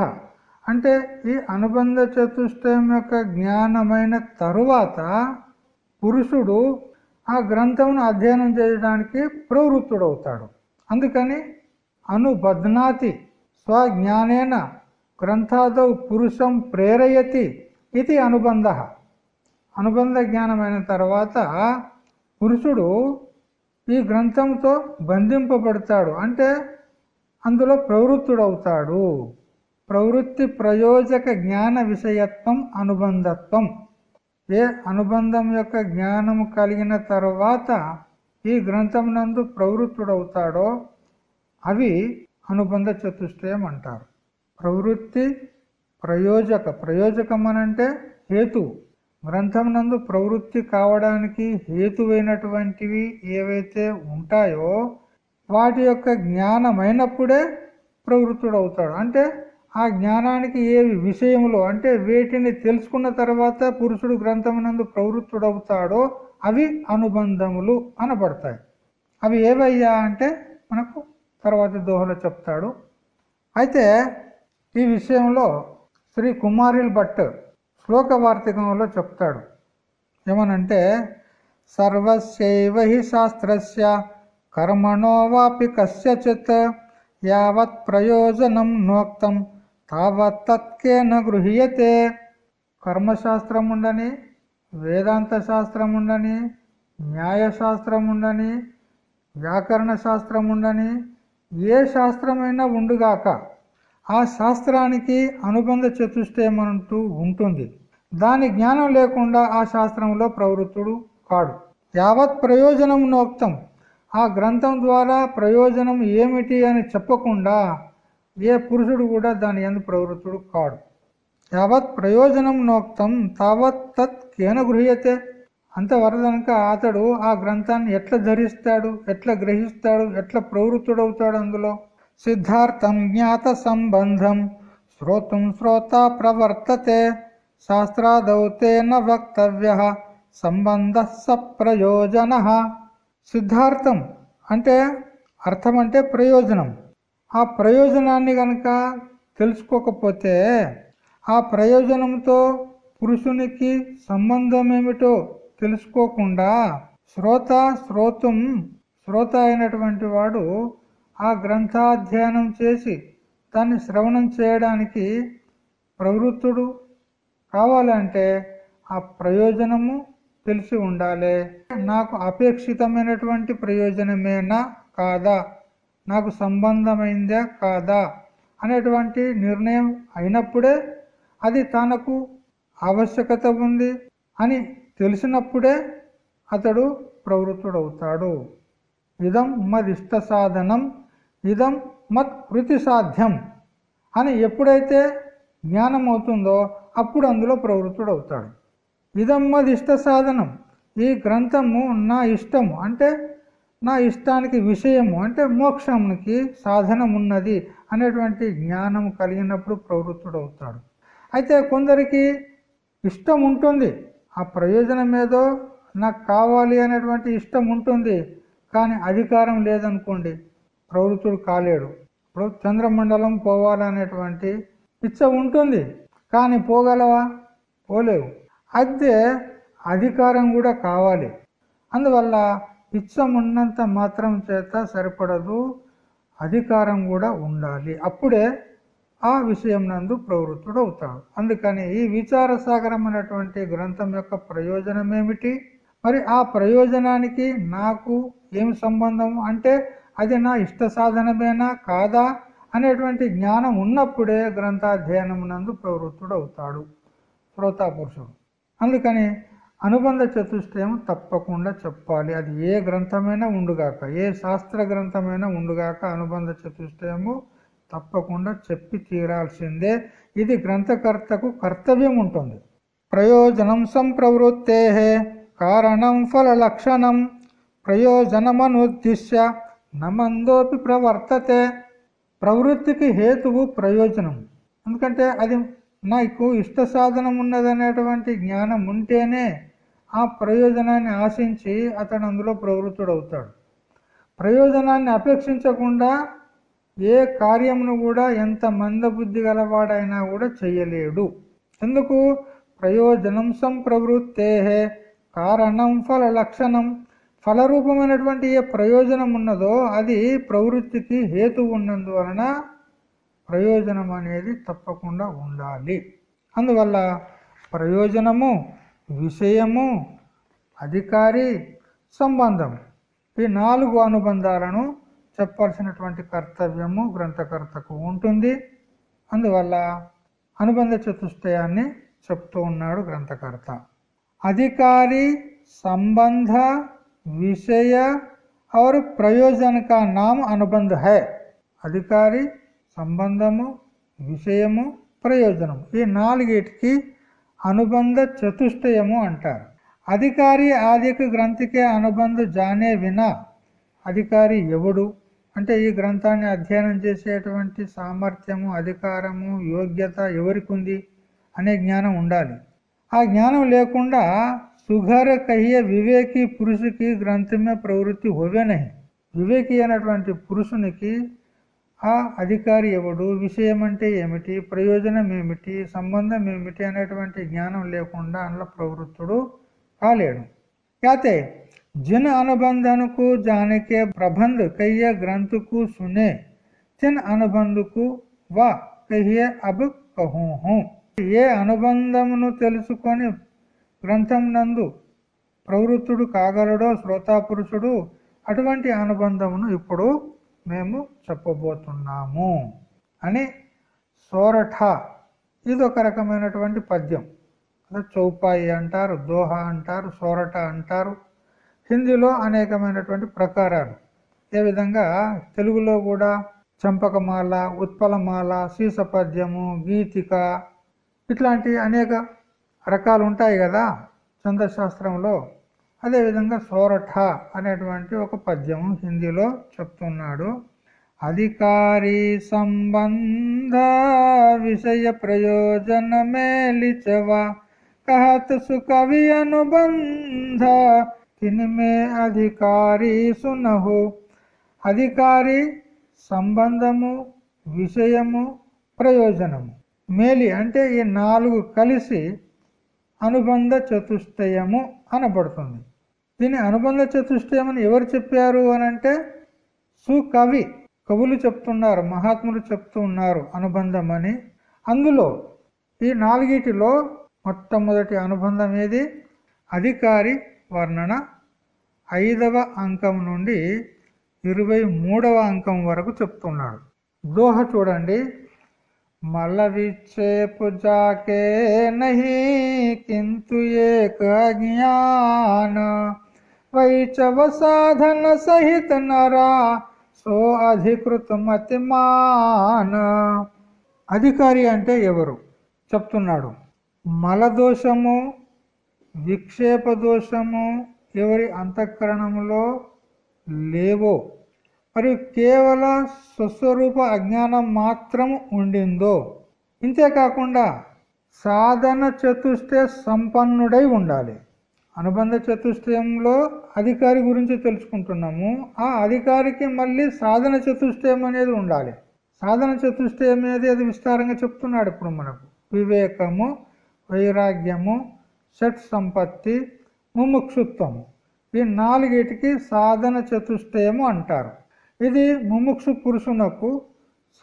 అంటే ఈ అనుబంధ చతుష్టయం యొక్క జ్ఞానమైన తరువాత పురుషుడు ఆ గ్రంథంను అధ్యయనం చేయడానికి ప్రవృత్తుడవుతాడు. అందుకని అనుబధ్నాతి స్వజ్ఞానేన గ్రంథాదౌ పురుషం ప్రేరయతి ఇది అనుబంధ. అనుబంధ జ్ఞానమైన తర్వాత పురుషుడు ఈ గ్రంథంతో బంధింపబడతాడు. అంటే అందులో ప్రవృత్తుడవుతాడు. ప్రవృత్తి ప్రయోజక జ్ఞాన విషయత్వం అనుబంధత్వం. ఏ అనుబంధం యొక్క జ్ఞానము కలిగిన తర్వాత ఈ గ్రంథం నందు ప్రవృత్తుడవుతాడో అవి అనుబంధ చతుష్టయం అంటారు. ప్రవృత్తి ప్రయోజక ప్రయోజకం అనంటే హేతు. గ్రంథం నందు ప్రవృత్తి కావడానికి హేతువైనటువంటివి ఏవైతే ఉంటాయో వాటి యొక్క జ్ఞానమైనప్పుడే ప్రవృత్తుడవుతాడు. అంటే ఆ జ్ఞానానికి ఏవి విషయములు అంటే వేటిని తెలుసుకున్న తర్వాత పురుషుడు గ్రంథమునందు ప్రవృత్తుడవుతాడో అవి అనుబంధములు అనబడతాయి. అవి ఏవయ్యా అంటే మనకు తర్వాత దోహలో చెప్తాడు. అయితే ఈ విషయంలో శ్రీ కుమారిల్ భట్ శ్లోక వార్తికంలో చెప్తాడు. ఏమనంటే సర్వస్యైవ హి శాస్త్రస్య కర్మణో వాపి కస్యచిత్ యావత్ ప్రయోజనం నోక్తం తావత్తత్కే తత్కేన గృహ్యతే. కర్మశాస్త్రం ఉండని వేదాంత శాస్త్రం ఉండని న్యాయశాస్త్రం ఉండని వ్యాకరణ శాస్త్రం ఉండని ఏ శాస్త్రమైనా ఉండుగాక ఆ శాస్త్రానికి అనుబంధ చతుష్టయం అంటూ ఉంటుంది. దాని జ్ఞానం లేకుండా ఆ శాస్త్రంలో ప్రవృత్తుడు కాడు. యావత్ ప్రయోజనం నోక్తం ఆ గ్రంథం ద్వారా ప్రయోజనం ఏమిటి అని చెప్పకుండా ఏ పురుషుడు కూడా దాని ఎందు ప్రవృత్తుడు కాడు. యావత్ ప్రయోజనం నోక్తం తావత్ తత్ కేన గృహ్యతే. అంతవరదనక అతడు ఆ గ్రంథాన్ని ఎట్లా ధరిస్తాడు ఎట్లా గ్రహిస్తాడు ఎట్లా ప్రవృత్తుడవుతాడు అందులో? సిద్ధార్థం జ్ఞాత సంబంధం శ్రోతం శ్రోత ప్రవర్తతే శాస్త్రాదౌతేన వక్తవ్య సంబంధ సప్రయోజన సిద్ధార్థం అంటే అర్థం అంటే ప్రయోజనం. ఆ ప్రయోజనాన్ని గనక తెలుసుకోకపోతే ఆ ప్రయోజనంతో పురుషునికి సంబంధం ఏమిటో తెలుసుకోకుండా శ్రోత శ్రోతం శ్రోత అయినటువంటి వాడు ఆ గ్రంథాధ్యయనం చేసి దాన్ని శ్రవణం చేయడానికి ప్రవృత్తుడు కావాలంటే ఆ ప్రయోజనము తెలిసి ఉండాలి. నాకు అపేక్షితమైనటువంటి ప్రయోజనమేనా కాదా? నాకు సంబంధమైందా కాదా అనేటువంటి నిర్ణయం అయినప్పుడే అది తనకు ఆవశ్యకత ఉంది అని తెలిసినప్పుడే అతడు ప్రవృత్తుడవుతాడు. ఇదం మదిష్ట సాధనం ఇదం మత్ కృతి సాధ్యం అని ఎప్పుడైతే జ్ఞానం అవుతుందో అప్పుడు అందులో ప్రవృత్తుడవుతాడు. ఇదం మదిష్ట సాధనం ఈ గ్రంథము నా ఇష్టము అంటే నా ఇష్టానికి విషయము అంటే మోక్షమునికి సాధనం ఉన్నది అనేటువంటి జ్ఞానం కలిగినప్పుడు ప్రవృత్తుడవుతాడు. అయితే కొందరికి ఇష్టం ఉంటుంది ఆ ప్రయోజనం ఏదో నాకు కావాలి అనేటువంటి ఇష్టం ఉంటుంది కానీ అధికారం లేదనుకోండి ప్రవృత్తుడు కాలేడు. ఇప్పుడు చంద్రమండలం పోవాలనేటువంటి ఇచ్చ ఉంటుంది కానీ పోగలవా? పోలేవు. అయితే అధికారం కూడా కావాలి. అందువల్ల ఇచ్చం ఉన్నంత మాత్రం చేత సరిపడదు అధికారం కూడా ఉండాలి. అప్పుడే ఆ విషయం నందు ప్రవృత్తుడు అవుతాడు అందుకని ఈ విచార అనేటువంటి గ్రంథం యొక్క ప్రయోజనం ఏమిటి మరి ఆ ప్రయోజనానికి నాకు ఏం సంబంధం? అంటే అది నా ఇష్ట సాధనమేనా కాదా? అనేటువంటి జ్ఞానం ఉన్నప్పుడే గ్రంథాధ్యయనం నందు ప్రవృత్తుడు అవుతాడు శ్రోతాపురుషుడు. అందుకని అనుబంధ చతుష్టయం తప్పకుండా చెప్పాలి. అది ఏ గ్రంథమైనా ఉండుగాక ఏ శాస్త్ర గ్రంథమైనా ఉండుగాక అనుబంధ చతుష్టయము తప్పకుండా చెప్పి తీరాల్సిందే. ఇది గ్రంథకర్తకు కర్తవ్యం ఉంటుంది. ప్రయోజనం సంప్రవృత్తే కారణం ఫల లక్షణం ప్రయోజనమనుద్దిశ్య నమందోపి ప్రవర్తతే. ప్రవృత్తికి హేతువు ప్రయోజనం. ఎందుకంటే అది నాకు ఇష్ట సాధనం ఉన్నదనేటువంటి జ్ఞానం ఉంటేనే ఆ ప్రయోజనాన్ని ఆశించి అతడు అందులో ప్రవృత్తుడవుతాడు. ప్రయోజనాన్ని అపేక్షించకుండా ఏ కార్యమును కూడా ఎంత మందబుద్ధి గలవాడైనా కూడా చెయ్యలేడు ఎందుకు? ప్రయోజనం సంప్రవృత్తే కారణం ఫల లక్షణం. ఫలరూపమైనటువంటి ఏ ప్రయోజనం ఉన్నదో అది ప్రవృత్తికి హేతు ఉన్నందువలన ప్రయోజనం అనేది తప్పకుండా ఉండాలి. అందువల్ల ప్రయోజనము విషయము అధికారి సంబంధం ఈ నాలుగు అనుబంధాలను చెప్పాల్సినటువంటి కర్తవ్యము గ్రంథకర్తకు ఉంటుంది అందువల్ల అనుబంధ చతుష్టయాన్ని చెప్తూ ఉన్నాడు గ్రంథకర్త అధికారి సంబంధ విషయ और ప్రయోజన का नाम అనుబంధ है అధికారి సంబంధము విషయము ప్రయోజనం ఈ నాలుగిటికి అనుబంధ చతుష్టయము అంటారు. అధికారి ఆదిక గ్రంథికే అనుబంధ జానే వినా అధికారి ఎవడు? అంటే ఈ గ్రంథాన్ని అధ్యయనం చేసేటువంటి సామర్థ్యము అధికారము యోగ్యత ఎవరికి ఉంది అనే జ్ఞానం ఉండాలి. ఆ జ్ఞానం లేకుండా సుఘర కహియ వివేకి పురుషుకి గ్రంథమే ప్రవృత్తి హోవే వివేకి అయినటువంటి పురుషునికి ఆ అధికారి ఎవడు? విషయం అంటే ఏమిటి? ప్రయోజనం ఏమిటి సంబంధం ఏమిటి అనేటువంటి జ్ఞానం లేకుండా అందులో ప్రవృత్తుడు కాలేడు. అయితే జిన్ అనుబంధనకు జానకే ప్రబంధ కయ్య గ్రంథకు సునే చిన్ అనుబంధకు వా కయ్యే అబ్ కహూ ఏ అనుబంధమును తెలుసుకొని గ్రంథం నందు ప్రవృత్తుడు కాగలడో శ్రోతాపురుషుడు అటువంటి అనుబంధమును ఇప్పుడు మేము చెప్పబోతున్నాము అని సోరఠ. ఇది ఒక రకమైనటువంటి పద్యం. చౌపాయి అంటారు దోహ అంటారు సోరట అంటారు. హిందీలో అనేకమైనటువంటి ప్రకారాలు. ఏ విధంగా? తెలుగులో కూడా చంపకమాల ఉత్పలమాల సీసపద్యము గీతిక ఇట్లాంటి అనేక రకాలు ఉంటాయి కదా చంద్రశాస్త్రంలో అదేవిధంగా సోరఠ అనేటువంటి ఒక పద్యము హిందీలో చెప్తున్నాడు. అధికారి సంబంధ విషయ ప్రయోజన మేలిచవా కహత సుకవి అనుబంధ తినిమే అధికారి సునహు. అధికారి సంబంధము విషయము ప్రయోజనము. మేలి అంటే ఈ నాలుగు కలిసి అనుబంధ చతుష్టయము అనబడుతుంది. దీని అనుబంధ చతుష్టయమని ఎవరు చెప్పారు అని అంటే సుకవి కవులు చెప్తున్నారు మహాత్ములు చెప్తూ ఉన్నారు అనుబంధం అని. అందులో ఈ నాలుగిటిలో మొట్టమొదటి అనుబంధం ఏది? అధికారి వర్ణన ఐదవ అంకం నుండి ఇరవై మూడవ అంకం వరకు చెప్తున్నాడు. దోహ చూడండి. మల విక్షేపు జాకే నహి కింతు ఏక జ్ఞాన. వైచవ సాధన సహిత నరా సో అధికృత మతిమాన. అధికారి అంటే ఎవరు? చెప్తున్నాడు. మలదోషము విక్షేప దోషము ఎవరి అంతఃకరణములో లేవో మరియు కేవల స్వస్వరూప అజ్ఞానం మాత్రం ఉండిందో. ఇంతేకాకుండా సాధన చతుష్టే సంపన్నుడై ఉండాలి. అనుబంధ చతుష్టయంలో అధికారి గురించి తెలుసుకుంటున్నాము. ఆ అధికారికి మళ్ళీ సాధన చతుష్టయం అనేది ఉండాలి. సాధన చతుష్టయం అనేది అది విస్తారంగా చెప్తున్నాడు ఇప్పుడు మనకు. వివేకము వైరాగ్యము షట్ సంపత్తి ముముక్షుత్వము ఈ నాలుగిటికి సాధన చతుష్టయము అంటారు. ఇది ముముక్షు పురుషునకు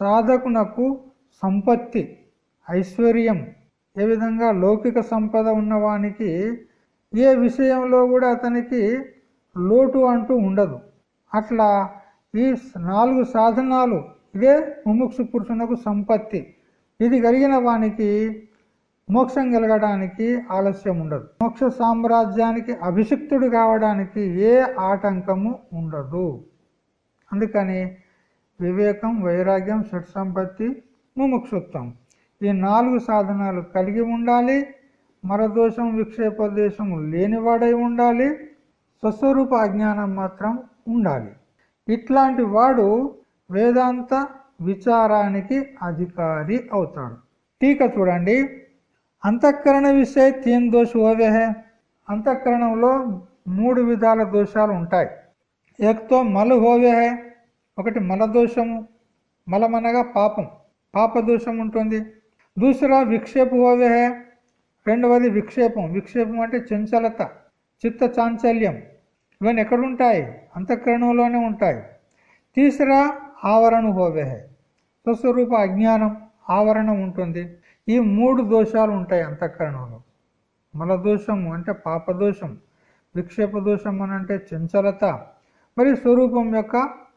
సాధకునకు సంపత్తి ఐశ్వర్యం. ఏ విధంగా లౌకిక సంపద ఉన్నవానికి ఏ విషయంలో కూడా అతనికి లోటు అంటూ ఉండదు. అట్లా ఈ నాలుగు సాధనాలు ఇదే ముముక్షు పురుషునకు సంపత్తి. ఇది కలిగిన వానికి మోక్షం కలగడానికి ఆలస్యం ఉండదు. మోక్ష సామ్రాజ్యానికి అభిషిక్తుడు కావడానికి ఏ ఆటంకము ఉండదు. అందుకని వివేకం వైరాగ్యం షట్ సంపత్తి ముముక్షుత్వం. ఈ నాలుగు సాధనాలు కలిగి ఉండాలి. మరదోషం విక్షేపదేశం లేనివాడై ఉండాలి. స్వస్వరూప అజ్ఞానం మాత్రం ఉండాలి. ఇట్లాంటి వాడు వేదాంత విచారానికి అధికారి అవుతాడు. టీక చూడండి. అంతఃకరణ విషయ తీన్ దోష అవేహే అంతఃకరణంలో మూడు విధాల దోషాలు ఉంటాయి. ఏక్తో మలు హోవే ఒకటి మలదోషము మలమనగా పాపం పాపదోషం ఉంటుంది. దూసరా విక్షేప హోవే రెండవది విక్షేపం. విక్షేపం అంటే చంచలత చిత్త చాంచల్యం. ఇవన్నీ ఎక్కడుంటాయి? అంతఃకరణంలోనే ఉంటాయి. తీసరా ఆవరణ హోవే స్వస్వరూప అజ్ఞానం ఆవరణం ఉంటుంది. ఈ మూడు దోషాలు ఉంటాయి అంతఃకరణంలో. మలదోషము అంటే పాపదోషం విక్షేప దోషం అని అంటే చంచలత మరి స్వరూపం యొక్క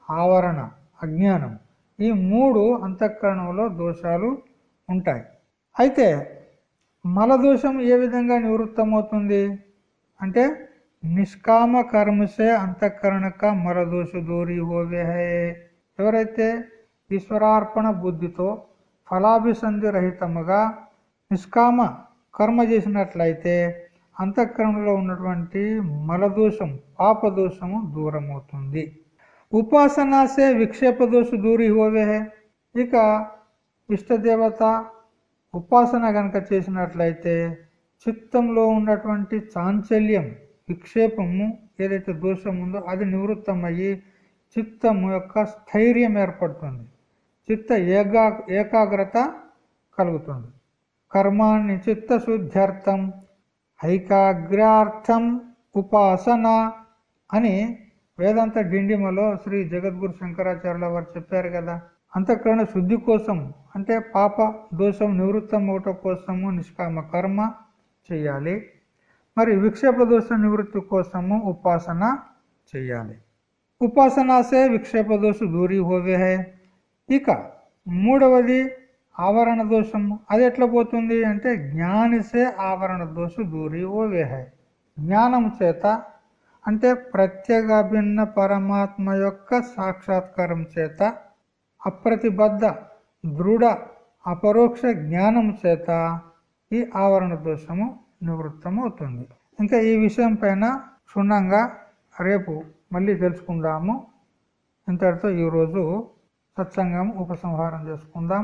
ఆవరణ అజ్ఞానం. ఈ మూడు అంతఃకరణంలో దోషాలు ఉంటాయి. అయితే మల దోషం ఏ విధంగా నివృత్తమవుతుంది? అంటే నిష్కామ కర్మసే అంతఃకరణక మలదోష దూరి హోవే ఎవరైతే ఈశ్వరార్పణ బుద్ధితో ఫలాభిసంధి రహితముగా నిష్కామ కర్మ చేసినట్లయితే అంతఃకరణలో ఉన్నటువంటి మలదోషం పాపదోషము దూరమవుతుంది. ఉపాసనాసే విక్షేప దోష దూరి హోవే. ఇక ఇష్టదేవత ఉపాసన గనక చేసినట్లయితే చిత్తంలో ఉన్నటువంటి చాంచల్యం విక్షేపము ఏదైతే దోషం ఉందో అది నివృత్తమయ్యి చిత్తము యొక్క స్థైర్యం ఏర్పడుతుంది. చిత్త ఏకా ఏకాగ్రత కలుగుతుంది. కర్మాన్ని చిత్తశుద్ధ్యర్థం. ఐకాగ్రార్థం ఉపాసన అని వేదాంత డిండిమలో శ్రీ జగద్గురు శంకరాచార్యుల వారు చెప్పారు కదా. అంతఃకరణ శుద్ధి కోసం అంటే పాప దోషం నివృత్తం అవటం కోసము నిష్కామ కర్మ చేయాలి. మరి విక్షేప దోష నివృత్తి కోసము ఉపాసన చేయాలి. ఉపాసనాసే విక్షేప దోష దూరీ హోవే ఇక మూడవది ఆవరణ దోషము అది ఎట్లా పోతుంది అంటే జ్ఞానిసే ఆవరణ దోష దూరి ఓ హే జ్ఞానం చేత అంటే ప్రత్యేగాభిన్న పరమాత్మ యొక్క సాక్షాత్కారం చేత అప్రతిబద్ధ దృఢ అపరోక్ష జ్ఞానం చేత ఈ ఆవరణ దోషము నివృత్తం అవుతుంది ఇంకా ఈ విషయం పైన క్షుణ్ణంగా రేపు మళ్ళీ తెలుసుకుందాము. ఇంతటితో ఈరోజు సత్సంగం ఉపసంహారం చేసుకుందాం.